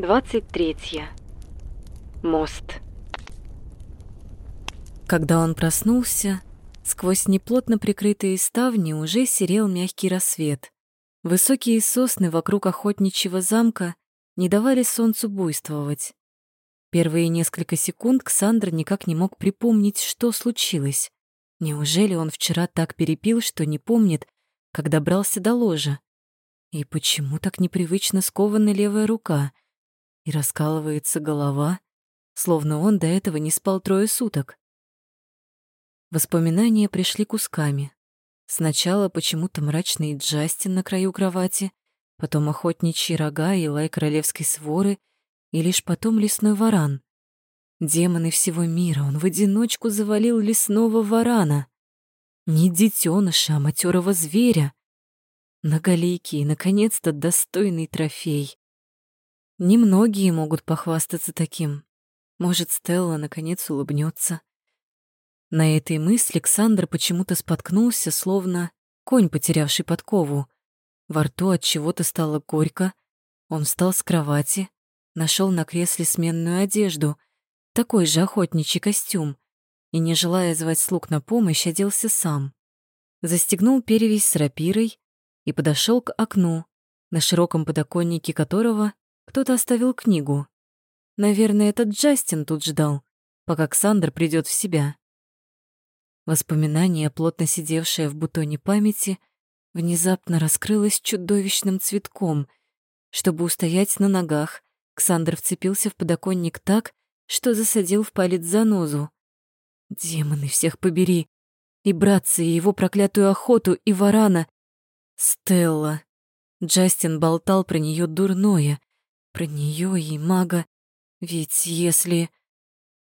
23. Мост. Когда он проснулся, сквозь неплотно прикрытые ставни уже серел мягкий рассвет. Высокие сосны вокруг охотничьего замка не давали солнцу буйствовать. Первые несколько секунд Ксандр никак не мог припомнить, что случилось. Неужели он вчера так перепил, что не помнит, как добрался до ложа? И почему так непривычно скована левая рука? И раскалывается голова, словно он до этого не спал трое суток. Воспоминания пришли кусками. Сначала почему-то мрачный Джастин на краю кровати, потом охотничьи рога и лай королевской своры, и лишь потом лесной варан. Демоны всего мира, он в одиночку завалил лесного варана. Не детеныша, а матерого зверя. Многоликий, наконец-то достойный трофей. Немногие могут похвастаться таким. Может, Стелла наконец улыбнется. На этой мысли Александр почему-то споткнулся, словно конь, потерявший подкову. Во рту от чего-то стало горько. Он встал с кровати, нашел на кресле сменную одежду, такой же охотничий костюм, и, не желая звать слуг на помощь, оделся сам. Застегнул перевязь с рапирой и подошел к окну, на широком подоконнике которого кто-то оставил книгу. Наверное, этот Джастин тут ждал, пока Ксандр придет в себя. Воспоминание, плотно сидевшее в бутоне памяти, внезапно раскрылось чудовищным цветком. Чтобы устоять на ногах, Ксандр вцепился в подоконник так, что засадил в палец занозу. Демоны всех побери! И братца, и его проклятую охоту, и варана. Стелла. Джастин болтал про нее дурное. Про нее и мага. Ведь если...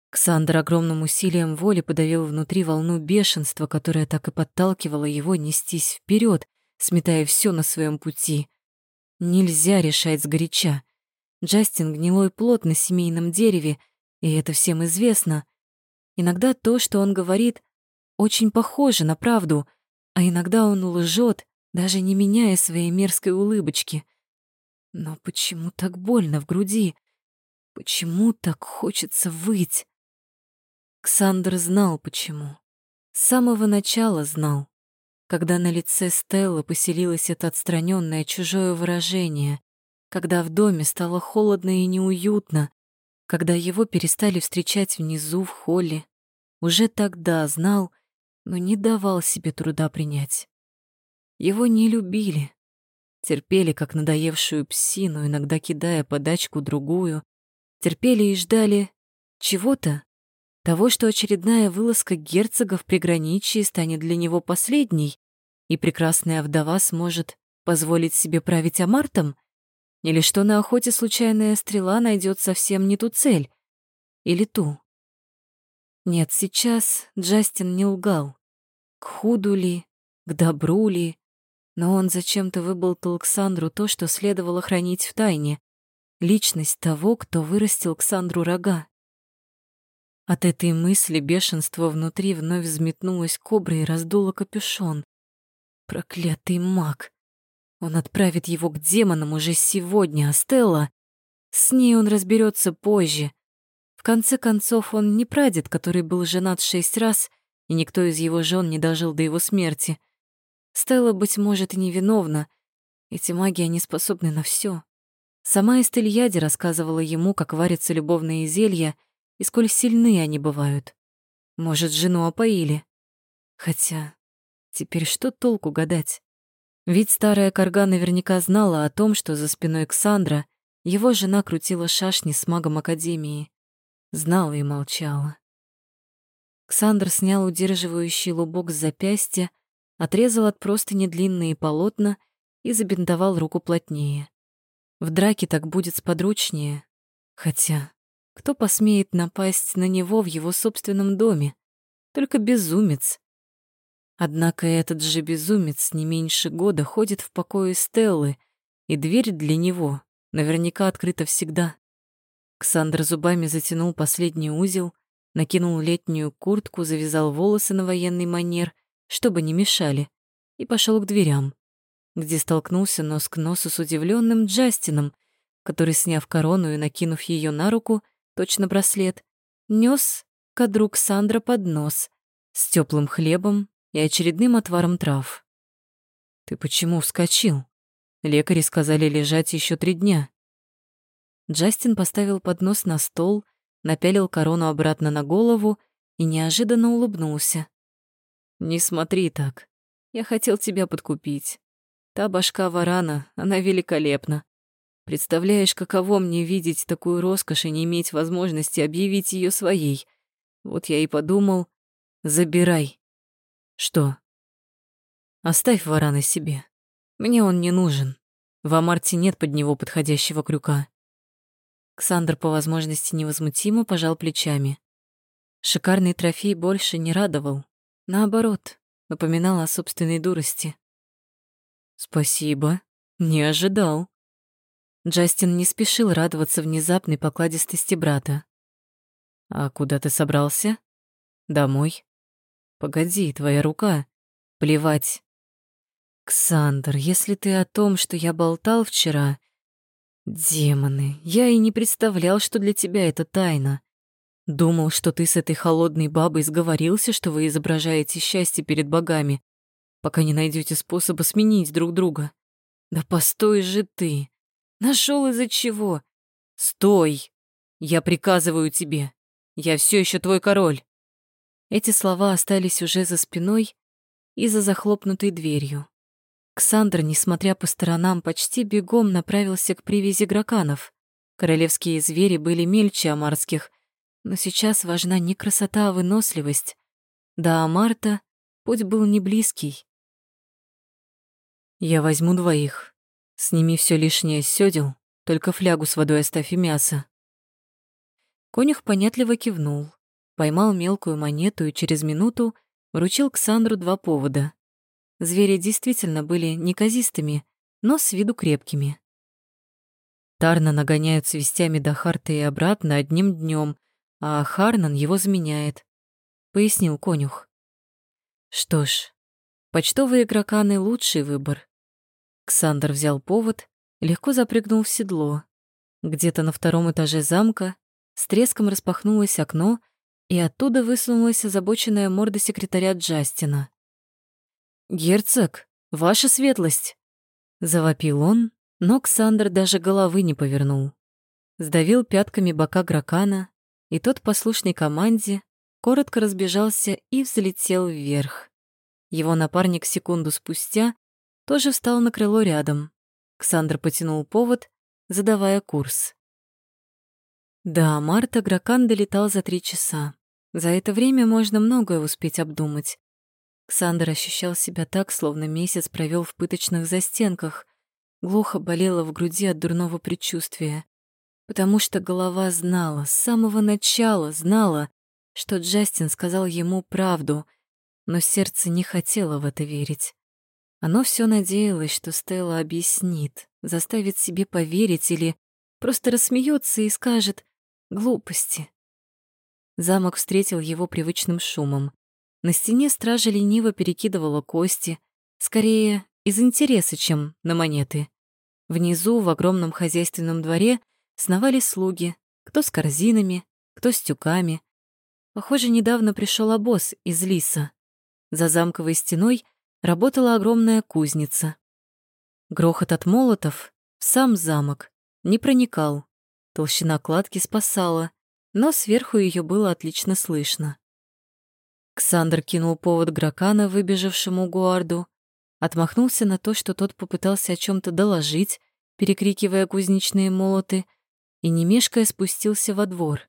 Ксандр огромным усилием воли подавил внутри волну бешенства, которая так и подталкивала его нестись вперед, сметая все на своем пути. Нельзя решать сгоряча. Джастин — гнилой плод на семейном дереве, и это всем известно. Иногда то, что он говорит, очень похоже на правду, а иногда он лжет, даже не меняя своей мерзкой улыбочки. Но почему так больно в груди? Почему так хочется выть? Ксандр знал почему. С самого начала знал. Когда на лице Стеллы поселилось это отстраненное чужое выражение, когда в доме стало холодно и неуютно, когда его перестали встречать внизу в холле, уже тогда знал, но не давал себе труда принять. Его не любили, терпели, как надоевшую псину, иногда кидая подачку другую, терпели и ждали чего-то, того, что очередная вылазка герцога в приграничье станет для него последней, и прекрасная вдова сможет позволить себе править Амартом? Или что на охоте случайная стрела найдет совсем не ту цель? Или ту? Нет, сейчас Джастин не лгал. К худу ли, к добру ли, но он зачем-то выболтал Александру то, что следовало хранить в тайне. Личность того, кто вырастил Ксандру рога. От этой мысли бешенство внутри вновь взметнулось коброй и раздуло капюшон. Проклятый маг! Он отправит его к демонам уже сегодня, а Стелла... С ней он разберется позже. В конце концов, он не прадед, который был женат шесть раз, и никто из его жен не дожил до его смерти. Стелла, быть может, и невиновна. Эти маги, они способны на все. Сама Эстельяди рассказывала ему, как варятся любовные зелья — и сколь сильны они бывают. Может, жену опоили. Хотя, теперь что толку гадать? Ведь старая корга наверняка знала о том, что за спиной Ксандра его жена крутила шашни с магом Академии. Знала и молчала. Ксандр снял удерживающий лубок с запястья, отрезал от простыни длинные полотна и забинтовал руку плотнее. В драке так будет сподручнее. Хотя кто посмеет напасть на него в его собственном доме? Только безумец. Однако этот же безумец не меньше года ходит в покое Стеллы, и дверь для него наверняка открыта всегда. Ксандр зубами затянул последний узел, накинул летнюю куртку, завязал волосы на военный манер, чтобы не мешали, и пошел к дверям, где столкнулся нос к носу с удивленным Джастином, который, сняв корону и накинув ее на руку, точно браслет, нес кадру Ксандра под нос с теплым хлебом и очередным отваром трав. «Ты почему вскочил? Лекари сказали лежать еще три дня». Джастин поставил поднос на стол, напялил корону обратно на голову и неожиданно улыбнулся. «Не смотри так. Я хотел тебя подкупить. Та башка варана, она великолепна. Представляешь, каково мне видеть такую роскошь и не иметь возможности объявить ее своей. Вот я и подумал, забирай. Что? Оставь варана себе. Мне он не нужен. В Амарте нет под него подходящего крюка. Ксандр по возможности невозмутимо пожал плечами. Шикарный трофей больше не радовал. Наоборот, напоминал о собственной дурости. «Спасибо. Не ожидал». Джастин не спешил радоваться внезапной покладистости брата. «А куда ты собрался?» «Домой». «Погоди, твоя рука. Плевать». «Ксандр, если ты о том, что я болтал вчера...» «Демоны, я и не представлял, что для тебя это тайна. Думал, что ты с этой холодной бабой сговорился, что вы изображаете счастье перед богами, пока не найдете способа сменить друг друга. Да постой же ты. Нашел из-за чего? Стой! Я приказываю тебе. Я все еще твой король. Эти слова остались уже за спиной и за захлопнутой дверью. Ксандр, несмотря по сторонам, почти бегом направился к привязи граканов. Королевские звери были мельче амарских, но сейчас важна не красота, а выносливость. Да, Амарта путь был не близкий. Я возьму двоих. Сними все лишнее с сёдел, только флягу с водой оставь и мясо. Конюх понятливо кивнул, поймал мелкую монету и через минуту вручил Ксандру два повода. Звери действительно были неказистыми, но с виду крепкими. Тарна нагоняют с вестями до Харта и обратно одним днем, а Харнан его заменяет, пояснил конюх. Что ж, почтовые граканы — лучший выбор. Ксандр взял повод, легко запрыгнул в седло. Где-то на втором этаже замка с треском распахнулось окно, и оттуда высунулась озабоченная морда секретаря Джастина. «Герцог, ваша светлость!» Завопил он, но Ксандр даже головы не повернул. Сдавил пятками бока Гракана, и тот послушной команде коротко разбежался и взлетел вверх. Его напарник секунду спустя тоже встал на крыло рядом. Ксандр потянул повод, задавая курс. Да, Марта Гракан долетал за три часа. За это время можно многое успеть обдумать. Ксандр ощущал себя так, словно месяц провел в пыточных застенках. Глухо болело в груди от дурного предчувствия. Потому что голова знала, с самого начала знала, что Джастин сказал ему правду, но сердце не хотело в это верить. Оно все надеялось, что Стелла объяснит, заставит себе поверить или просто рассмеется и скажет «глупости». Замок встретил его привычным шумом. На стене стража лениво перекидывала кости, скорее из интереса, чем на монеты. Внизу, в огромном хозяйственном дворе, сновали слуги, кто с корзинами, кто с тюками. Похоже, недавно пришел обоз из лиса. За замковой стеной работала огромная кузница. Грохот от молотов в сам замок не проникал. Толщина кладки спасала, но сверху ее было отлично слышно. Ксандр кинул повод Гракана, выбежавшему гуарду, отмахнулся на то, что тот попытался о чем то доложить, перекрикивая кузнечные молоты, и, не мешкая, спустился во двор.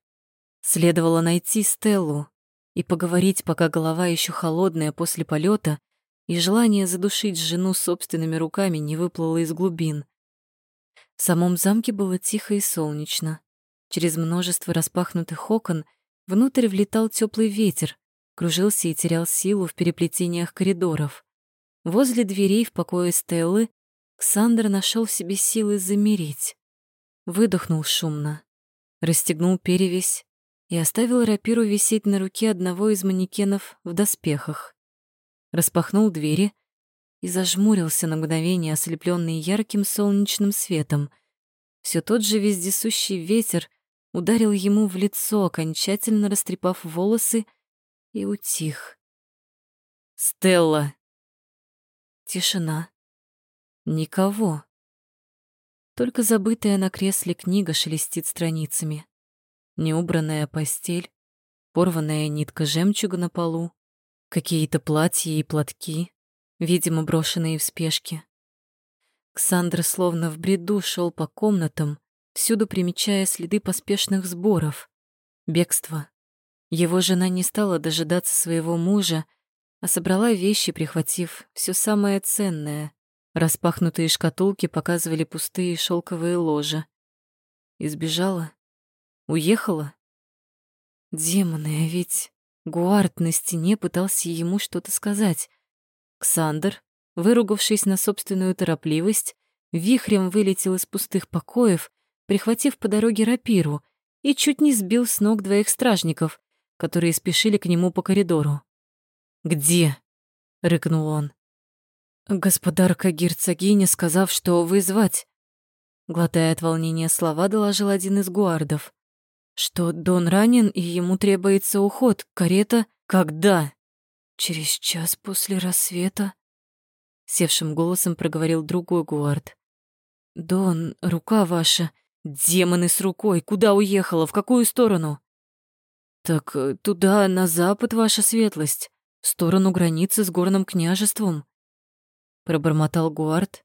Следовало найти Стеллу и поговорить, пока голова еще холодная после полета и желание задушить жену собственными руками не выплыло из глубин. В самом замке было тихо и солнечно. Через множество распахнутых окон внутрь влетал теплый ветер, кружился и терял силу в переплетениях коридоров. Возле дверей в покое Стеллы Ксандр нашел в себе силы замереть. Выдохнул шумно, расстегнул перевязь и оставил рапиру висеть на руке одного из манекенов в доспехах распахнул двери и зажмурился на мгновение, ослепленный ярким солнечным светом. все тот же вездесущий ветер ударил ему в лицо, окончательно растрепав волосы, и утих. «Стелла!» Тишина. Никого. Только забытая на кресле книга шелестит страницами. Неубранная постель, порванная нитка жемчуга на полу, какие-то платья и платки, видимо, брошенные в спешке. Ксандр словно в бреду шел по комнатам, всюду примечая следы поспешных сборов, бегства. Его жена не стала дожидаться своего мужа, а собрала вещи, прихватив все самое ценное. Распахнутые шкатулки показывали пустые шелковые ложа. Избежала? Уехала? Демоны, а ведь Гуард на стене пытался ему что-то сказать. Ксандр, выругавшись на собственную торопливость, вихрем вылетел из пустых покоев, прихватив по дороге рапиру, и чуть не сбил с ног двоих стражников, которые спешили к нему по коридору. «Где?» — рыкнул он. «Господарка-герцогиня, сказав, что вызвать», глотая от волнения слова, доложил один из гуардов, что Дон ранен и ему требуется уход, карета? Когда? Через час после рассвета, севшим голосом проговорил другой гуард. Дон, рука ваша, демоны с рукой, куда уехала, в какую сторону? Так э, туда, на запад, ваша светлость, в сторону границы с горным княжеством пробормотал Гуард,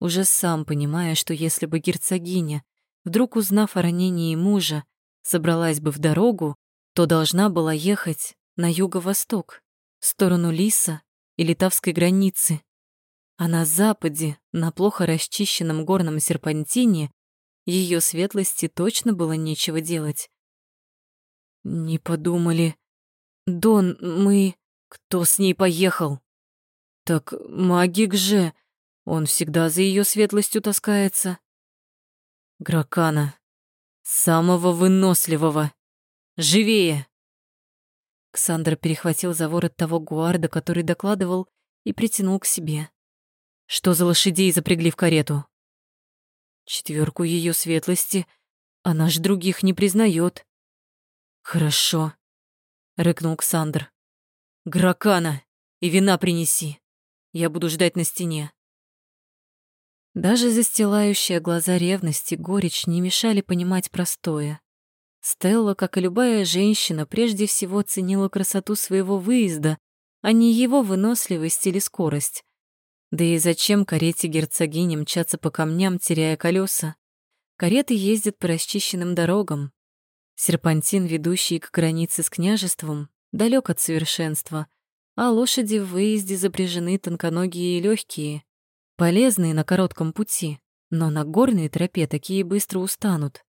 уже сам понимая, что если бы герцогиня, вдруг узнав о ранении мужа, собралась бы в дорогу, то должна была ехать на юго-восток, в сторону Лиса и литавской границы. А на западе, на плохо расчищенном горном серпантине, ее светлости точно было нечего делать. «Не подумали. Дон, мы... Кто с ней поехал?» Так магик же, он всегда за ее светлостью таскается. Гракана, самого выносливого. Живее! Ксандр перехватил за ворот того гуарда, который докладывал, и притянул к себе. Что за лошадей запрягли в карету? Четверку ее светлости она ж других не признает. Хорошо, рыкнул Ксандр. Гракана, и вина принеси. Я буду ждать на стене. Даже застилающая глаза ревности горечь не мешали понимать простое. Стелла, как и любая женщина, прежде всего ценила красоту своего выезда, а не его выносливость или скорость. Да и зачем карете герцогини мчаться по камням, теряя колеса? Кареты ездят по расчищенным дорогам. Серпантин, ведущий к границе с княжеством, далек от совершенства — а лошади в выезде запряжены тонконогие и легкие, полезные на коротком пути, но на горной тропе такие быстро устанут.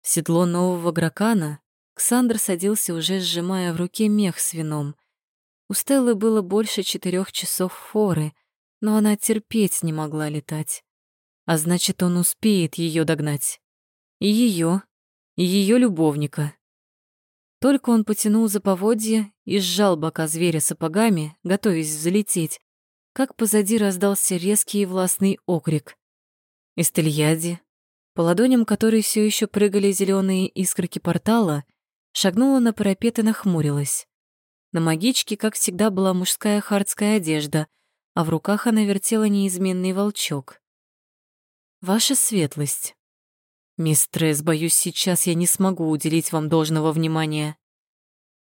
В седло нового гракана Ксандр садился уже сжимая в руке мех с вином. У Стеллы было больше четырех часов форы, но она терпеть не могла летать. А значит, он успеет ее догнать. И ее, и ее любовника. Только он потянул за поводья и сжал бока зверя сапогами, готовясь залететь, как позади раздался резкий и властный окрик. Эстельяди, по ладоням которой все еще прыгали зеленые искорки портала, шагнула на парапет и нахмурилась. На магичке, как всегда, была мужская хардская одежда, а в руках она вертела неизменный волчок. «Ваша светлость», «Мистресс, боюсь, сейчас я не смогу уделить вам должного внимания».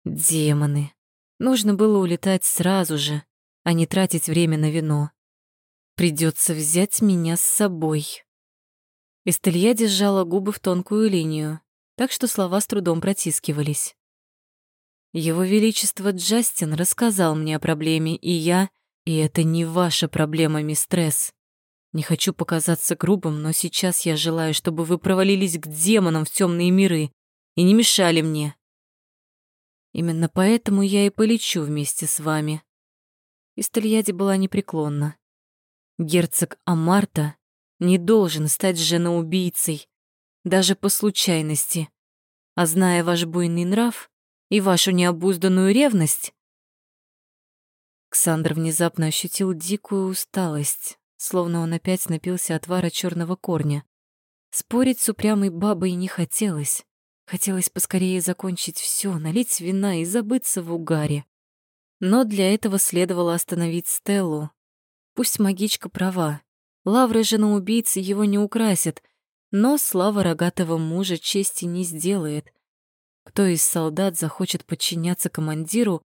«Демоны. Нужно было улетать сразу же, а не тратить время на вино. Придется взять меня с собой». Эстелья держала губы в тонкую линию, так что слова с трудом протискивались. Его Величество Джастин рассказал мне о проблеме, и я... И это не ваша проблема, мистресс. Не хочу показаться грубым, но сейчас я желаю, чтобы вы провалились к демонам в темные миры и не мешали мне. Именно поэтому я и полечу вместе с вами. Истальяди была непреклонна. Герцог Амарта не должен стать женоубийцей, даже по случайности. А зная ваш буйный нрав и вашу необузданную ревность... Ксандр внезапно ощутил дикую усталость, словно он опять напился отвара черного корня. Спорить с упрямой бабой не хотелось. Хотелось поскорее закончить все, налить вина и забыться в угаре. Но для этого следовало остановить Стеллу. Пусть магичка права. Лавры жена убийцы его не украсят, но слава рогатого мужа чести не сделает. Кто из солдат захочет подчиняться командиру,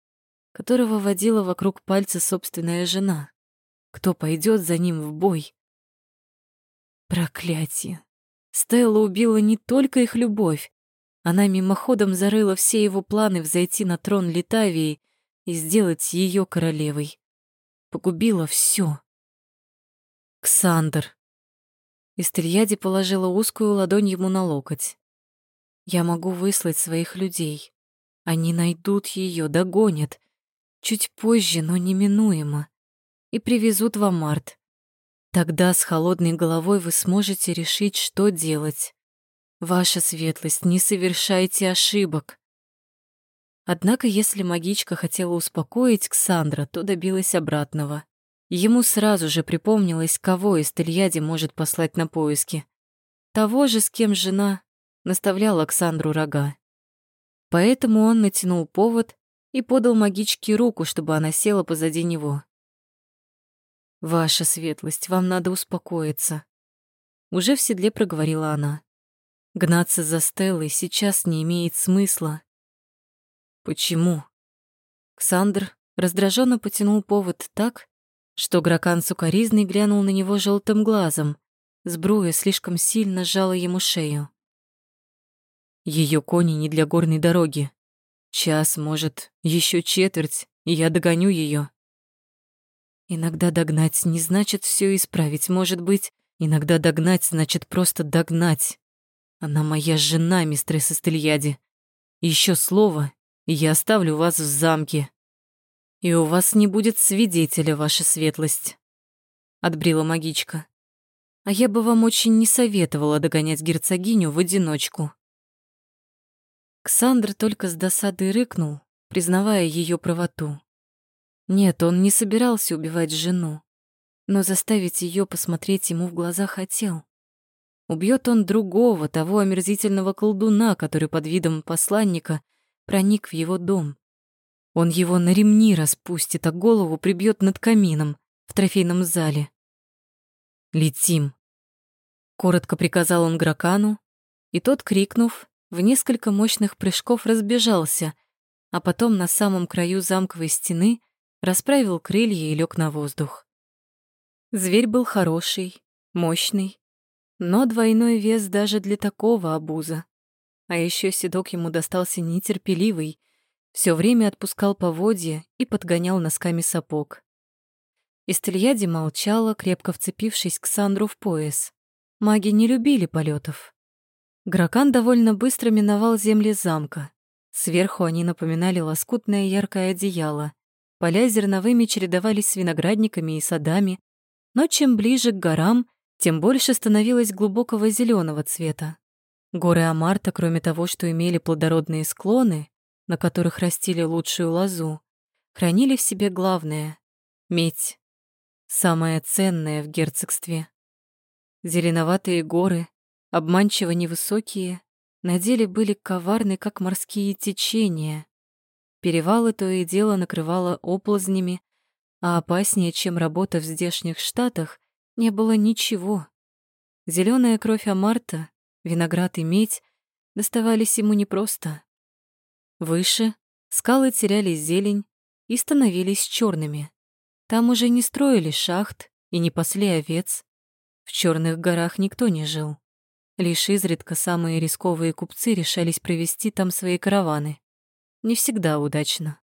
которого водила вокруг пальца собственная жена? Кто пойдет за ним в бой? Проклятие! Стелла убила не только их любовь. Она мимоходом зарыла все его планы взойти на трон Литавии и сделать ее королевой. Погубила все. Ксандр. Истельяди положила узкую ладонь ему на локоть. Я могу выслать своих людей. Они найдут ее, догонят. Чуть позже, но неминуемо. И привезут в Амарт. Тогда с холодной головой вы сможете решить, что делать. Ваша светлость, не совершайте ошибок. Однако, если магичка хотела успокоить Ксандра, то добилась обратного. Ему сразу же припомнилось, кого из Тельяди может послать на поиски. Того же, с кем жена наставлял Александру рога. Поэтому он натянул повод и подал магичке руку, чтобы она села позади него. «Ваша светлость, вам надо успокоиться», — уже в седле проговорила она. «Гнаться за Стеллой сейчас не имеет смысла». «Почему?» Ксандр раздраженно потянул повод так, что Гракан сукоризный глянул на него желтым глазом. Сбруя слишком сильно сжала ему шею. Ее кони не для горной дороги. Час, может, еще четверть, и я догоню ее. Иногда догнать не значит все исправить, может быть. Иногда догнать значит просто догнать. Она моя жена, мистресс Эстельяди. Еще слово, и я оставлю вас в замке. И у вас не будет свидетеля, ваша светлость. Отбрила магичка. А я бы вам очень не советовала догонять герцогиню в одиночку. Ксандр только с досадой рыкнул, признавая ее правоту. Нет, он не собирался убивать жену, но заставить ее посмотреть ему в глаза хотел. Убьет он другого, того омерзительного колдуна, который под видом посланника проник в его дом. Он его на ремни распустит, а голову прибьет над камином в трофейном зале. «Летим!» Коротко приказал он Гракану, и тот, крикнув, в несколько мощных прыжков разбежался, а потом на самом краю замковой стены расправил крылья и лег на воздух. Зверь был хороший, мощный, но двойной вес даже для такого обуза. А еще седок ему достался нетерпеливый, все время отпускал поводья и подгонял носками сапог. Истельяди молчала, крепко вцепившись к Сандру в пояс. Маги не любили полетов. Гракан довольно быстро миновал земли замка. Сверху они напоминали лоскутное яркое одеяло. Поля зерновыми чередовались с виноградниками и садами, но чем ближе к горам, тем больше становилось глубокого зеленого цвета. Горы Амарта, кроме того, что имели плодородные склоны, на которых растили лучшую лозу, хранили в себе главное — медь, самое ценное в герцогстве. Зеленоватые горы, обманчиво невысокие, на деле были коварны, как морские течения. Перевалы то и дело накрывало оползнями, а опаснее, чем работа в здешних штатах, не было ничего. Зеленая кровь Амарта, виноград и медь доставались ему непросто. Выше скалы теряли зелень и становились черными. Там уже не строили шахт и не пасли овец. В черных горах никто не жил. Лишь изредка самые рисковые купцы решались провести там свои караваны. Не всегда удачно.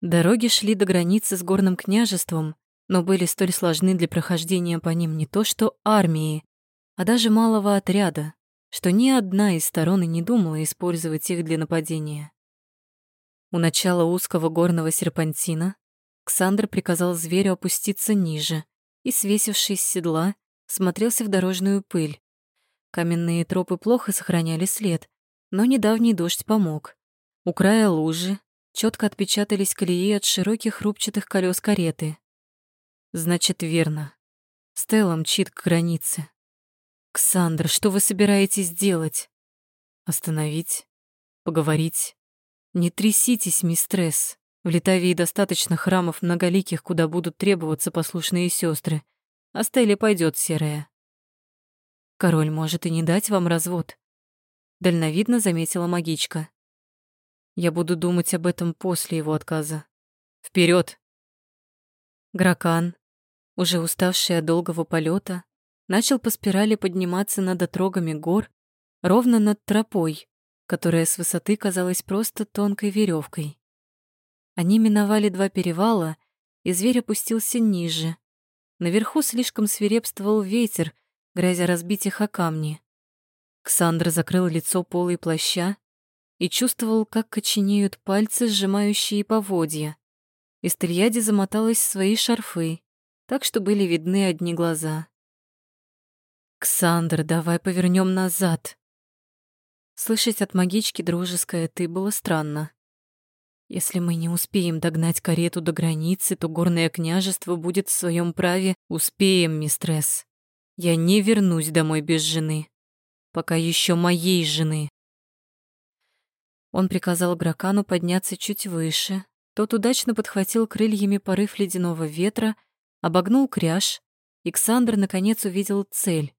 Дороги шли до границы с горным княжеством, но были столь сложны для прохождения по ним не то что армии, а даже малого отряда, что ни одна из сторон и не думала использовать их для нападения. У начала узкого горного серпантина Ксандр приказал зверю опуститься ниже и, свесившись с седла, смотрелся в дорожную пыль. Каменные тропы плохо сохраняли след, но недавний дождь помог. У края лужи четко отпечатались колеи от широких рубчатых колес кареты. Значит, верно. Стелла мчит к границе. Ксандр, что вы собираетесь делать? Остановить? Поговорить? Не тряситесь, мистресс. В Литавии достаточно храмов многоликих, куда будут требоваться послушные сестры. А Стелле пойдет серая. Король может и не дать вам развод. Дальновидно заметила магичка. Я буду думать об этом после его отказа. Вперед! Гракан, уже уставший от долгого полета, начал по спирали подниматься над отрогами гор, ровно над тропой, которая с высоты казалась просто тонкой веревкой. Они миновали два перевала, и зверь опустился ниже. Наверху слишком свирепствовал ветер, грозя разбить их о камни. Ксандр закрыл лицо полой плаща и чувствовал, как коченеют пальцы, сжимающие поводья. Истельяди замоталась в свои шарфы, так что были видны одни глаза. «Ксандр, давай повернем назад!» Слышать от магички дружеское «ты» было странно. Если мы не успеем догнать карету до границы, то горное княжество будет в своем праве «Успеем, мистресс. Я не вернусь домой без жены. Пока еще моей жены». Он приказал Гракану подняться чуть выше. Тот удачно подхватил крыльями порыв ледяного ветра, обогнул кряж, и Ксандр наконец увидел цель.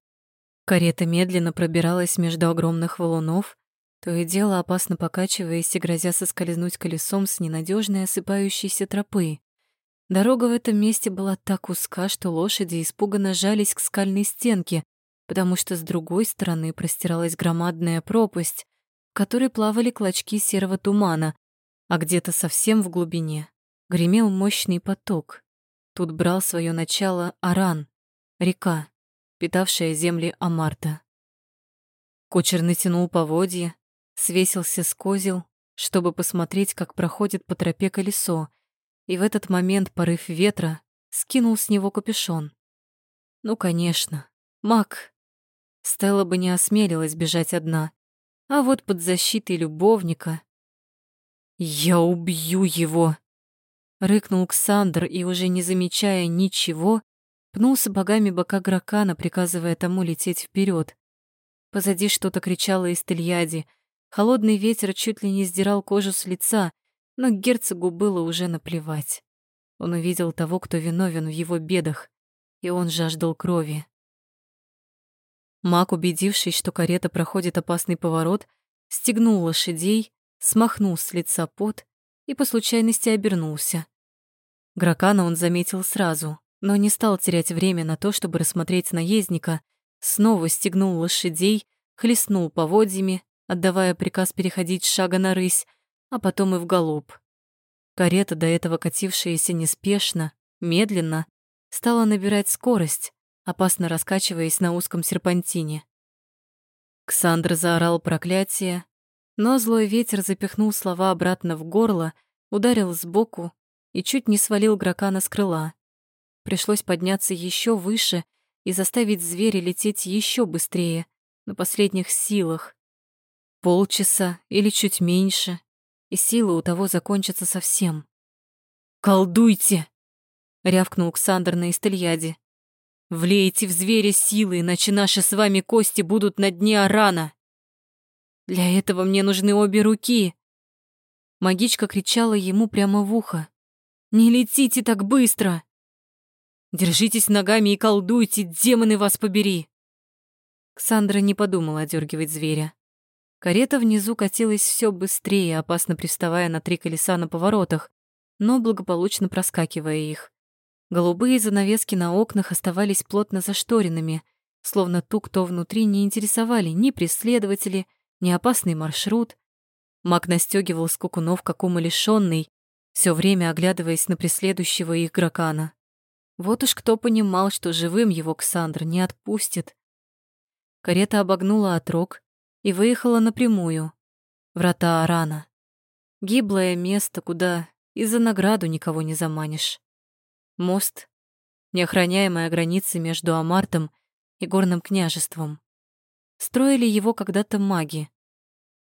Карета медленно пробиралась между огромных валунов, то и дело опасно покачиваясь и грозя соскользнуть колесом с ненадежной осыпающейся тропы. Дорога в этом месте была так узка, что лошади испуганно жались к скальной стенке, потому что с другой стороны простиралась громадная пропасть, которой плавали клочки серого тумана, а где-то совсем в глубине гремел мощный поток. Тут брал свое начало Аран, река, питавшая земли Амарта. Кучер натянул поводья, свесился с козел, чтобы посмотреть, как проходит по тропе колесо, и в этот момент порыв ветра скинул с него капюшон. Ну, конечно, маг. Стелла бы не осмелилась бежать одна, а вот под защитой любовника... «Я убью его!» — рыкнул Ксандр и, уже не замечая ничего, пнул сапогами бока Гракана, приказывая тому лететь вперед. Позади что-то кричало из Тельяди, Холодный ветер чуть ли не сдирал кожу с лица, но герцогу было уже наплевать. Он увидел того, кто виновен в его бедах, и он жаждал крови. Маг, убедившись, что карета проходит опасный поворот, стегнул лошадей, смахнул с лица пот и по случайности обернулся. Гракана он заметил сразу, но не стал терять время на то, чтобы рассмотреть наездника, снова стегнул лошадей, хлестнул поводьями отдавая приказ переходить с шага на рысь, а потом и в галоп. Карета, до этого катившаяся неспешно, медленно, стала набирать скорость, опасно раскачиваясь на узком серпантине. Ксандр заорал проклятие, но злой ветер запихнул слова обратно в горло, ударил сбоку и чуть не свалил Гракана с крыла. Пришлось подняться еще выше и заставить зверя лететь еще быстрее, на последних силах. Полчаса или чуть меньше, и силы у того закончатся совсем. «Колдуйте!» — рявкнул Ксандр на Истельяде. «Влейте в зверя силы, иначе наши с вами кости будут на дне Арана!» «Для этого мне нужны обе руки!» Магичка кричала ему прямо в ухо. «Не летите так быстро!» «Держитесь ногами и колдуйте, демоны вас побери!» Ксандра не подумала одергивать зверя. Карета внизу катилась все быстрее, опасно приставая на три колеса на поворотах, но благополучно проскакивая их. Голубые занавески на окнах оставались плотно зашторенными, словно ту, кто внутри, не интересовали ни преследователи, ни опасный маршрут. Маг настёгивал скукунов, как умалишённый, все время оглядываясь на преследующего их гракана. Вот уж кто понимал, что живым его Ксандр не отпустит. Карета обогнула отрог, и выехала напрямую. Врата Арана. Гиблое место, куда и за награду никого не заманишь. Мост — неохраняемая граница между Амартом и Горным княжеством. Строили его когда-то маги.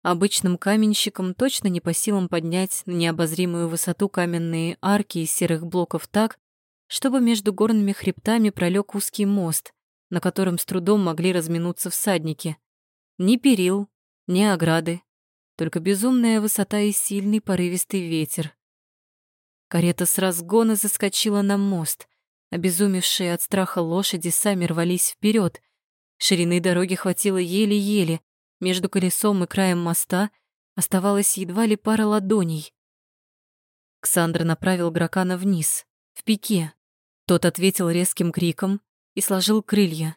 Обычным каменщикам точно не по силам поднять на необозримую высоту каменные арки из серых блоков так, чтобы между горными хребтами пролег узкий мост, на котором с трудом могли разминуться всадники. Ни перил, ни ограды, только безумная высота и сильный порывистый ветер. Карета с разгона заскочила на мост. Обезумевшие от страха лошади сами рвались вперед. Ширины дороги хватило еле-еле. Между колесом и краем моста оставалось едва ли пара ладоней. Ксандр направил Гракана вниз, в пике. Тот ответил резким криком и сложил крылья.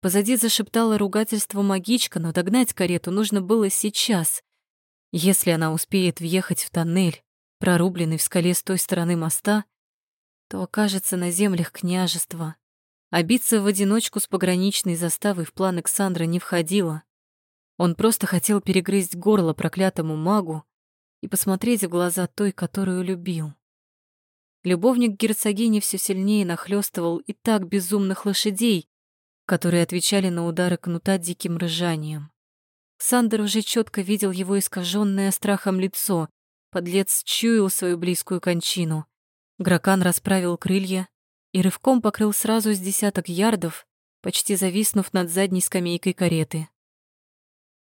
Позади зашептала ругательство магичка, но догнать карету нужно было сейчас. Если она успеет въехать в тоннель, прорубленный в скале с той стороны моста, то окажется на землях княжества. А биться в одиночку с пограничной заставой в план Александра не входило. Он просто хотел перегрызть горло проклятому магу и посмотреть в глаза той, которую любил. Любовник герцогини все сильнее нахлестывал и так безумных лошадей, которые отвечали на удары кнута диким рыжанием. Сандер уже четко видел его искаженное страхом лицо, Подлец чуял свою близкую кончину. Гракан расправил крылья и рывком покрыл сразу с десяток ярдов, почти зависнув над задней скамейкой кареты.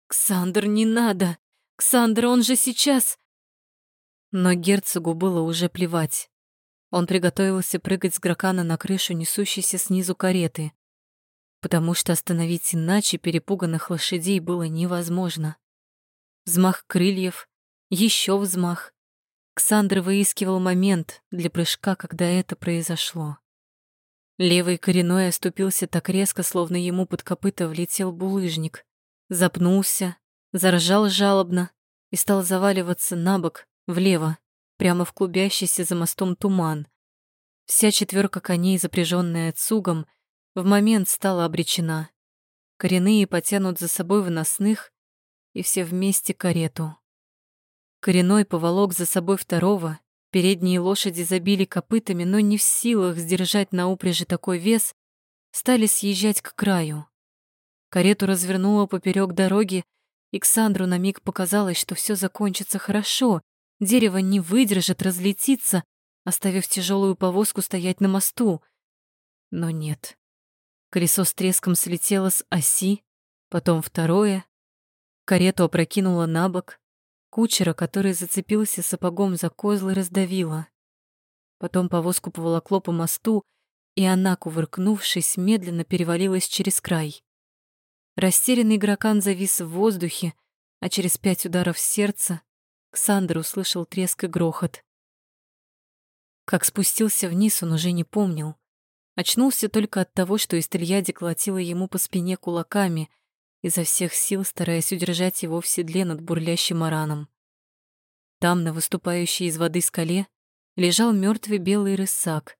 «Ксандр, не надо! Ксандр, он же сейчас...» Но герцогу было уже плевать. Он приготовился прыгать с Гракана на крышу несущейся снизу кареты, потому что остановить иначе перепуганных лошадей было невозможно. Взмах крыльев, еще взмах. Ксандр выискивал момент для прыжка, когда это произошло. Левый коренной оступился так резко, словно ему под копыта влетел булыжник. Запнулся, заржал жалобно и стал заваливаться на бок, влево, прямо в клубящийся за мостом туман. Вся четверка коней, запряженная цугом, в момент стала обречена. Коренные потянут за собой выносных, и все вместе карету. Коренной поволок за собой второго, передние лошади забили копытами, но не в силах сдержать на упряжи такой вес, стали съезжать к краю. Карету развернуло поперек дороги, и Ксандру на миг показалось, что все закончится хорошо, дерево не выдержит, разлетится, оставив тяжелую повозку стоять на мосту. Но нет. Колесо с треском слетело с оси, потом второе. Карету опрокинуло на бок, Кучера, который зацепился сапогом за козлы, раздавило. Потом повозку поволокло по мосту, и она, кувыркнувшись, медленно перевалилась через край. Растерянный игрокан завис в воздухе, а через пять ударов сердца Ксандр услышал треск и грохот. Как спустился вниз, он уже не помнил. Очнулся только от того, что Истельяди колотила ему по спине кулаками, изо всех сил стараясь удержать его в седле над бурлящим араном. Там, на выступающей из воды скале, лежал мертвый белый рысак,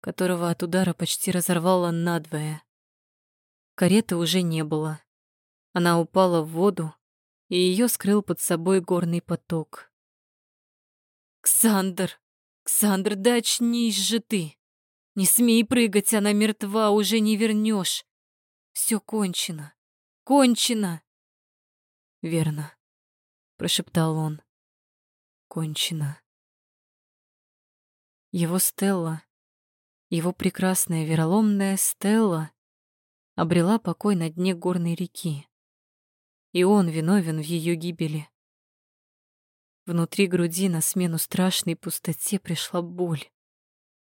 которого от удара почти разорвало надвое. Кареты уже не было. Она упала в воду, и ее скрыл под собой горный поток. «Ксандр! Ксандр, да очнись же ты! Не смей прыгать, она мертва, уже не вернешь. Все кончено. Кончено!» «Верно», — прошептал он. «Кончено». Его Стелла, его прекрасная вероломная Стелла обрела покой на дне горной реки. И он виновен в ее гибели. Внутри груди на смену страшной пустоте пришла боль.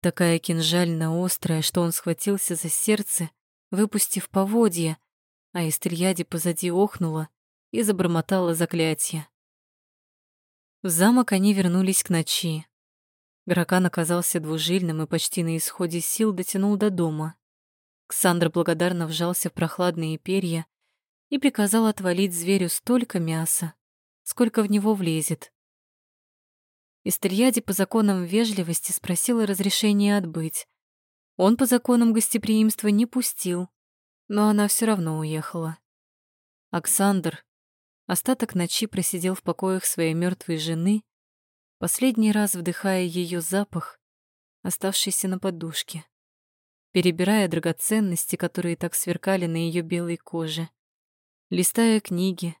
Такая кинжально острая, что он схватился за сердце, выпустив поводья, а Истельяди позади охнула и забормотала заклятие. В замок они вернулись к ночи. Гракан оказался двужильным и почти на исходе сил дотянул до дома. Ксандр благодарно вжался в прохладные перья и приказал отвалить зверю столько мяса, сколько в него влезет. Истельяди по законам вежливости спросила разрешения отбыть. Он по законам гостеприимства не пустил, но она все равно уехала. Оксандр остаток ночи просидел в покоях своей мертвой жены, последний раз вдыхая ее запах, оставшийся на подушке, перебирая драгоценности, которые так сверкали на ее белой коже, листая книги,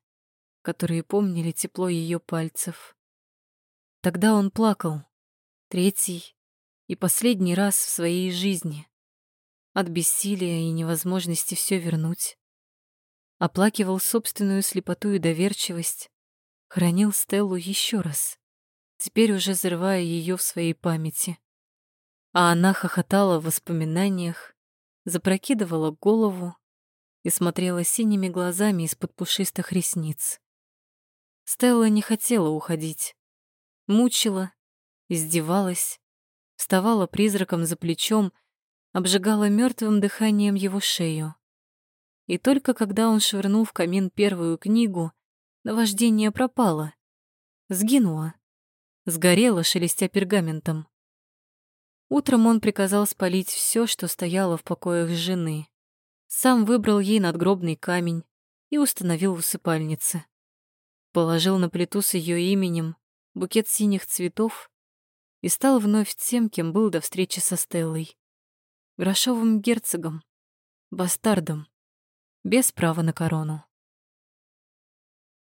которые помнили тепло ее пальцев. Тогда он плакал, третий и последний раз в своей жизни. От бессилия и невозможности все вернуть. Оплакивал собственную слепоту и доверчивость, хранил Стеллу еще раз, теперь уже взрывая ее в своей памяти. А она хохотала в воспоминаниях, запрокидывала голову и смотрела синими глазами из-под пушистых ресниц. Стелла не хотела уходить. Мучила, издевалась, вставала призраком за плечом, обжигала мертвым дыханием его шею. И только когда он швырнул в камин первую книгу, наваждение пропало, сгинуло, сгорело, шелестя пергаментом. Утром он приказал спалить все, что стояло в покоях жены. Сам выбрал ей надгробный камень и установил в усыпальнице. Положил на плиту с ее именем букет синих цветов и стал вновь тем, кем был до встречи со Стеллой. Грошовым герцогом, бастардом, без права на корону.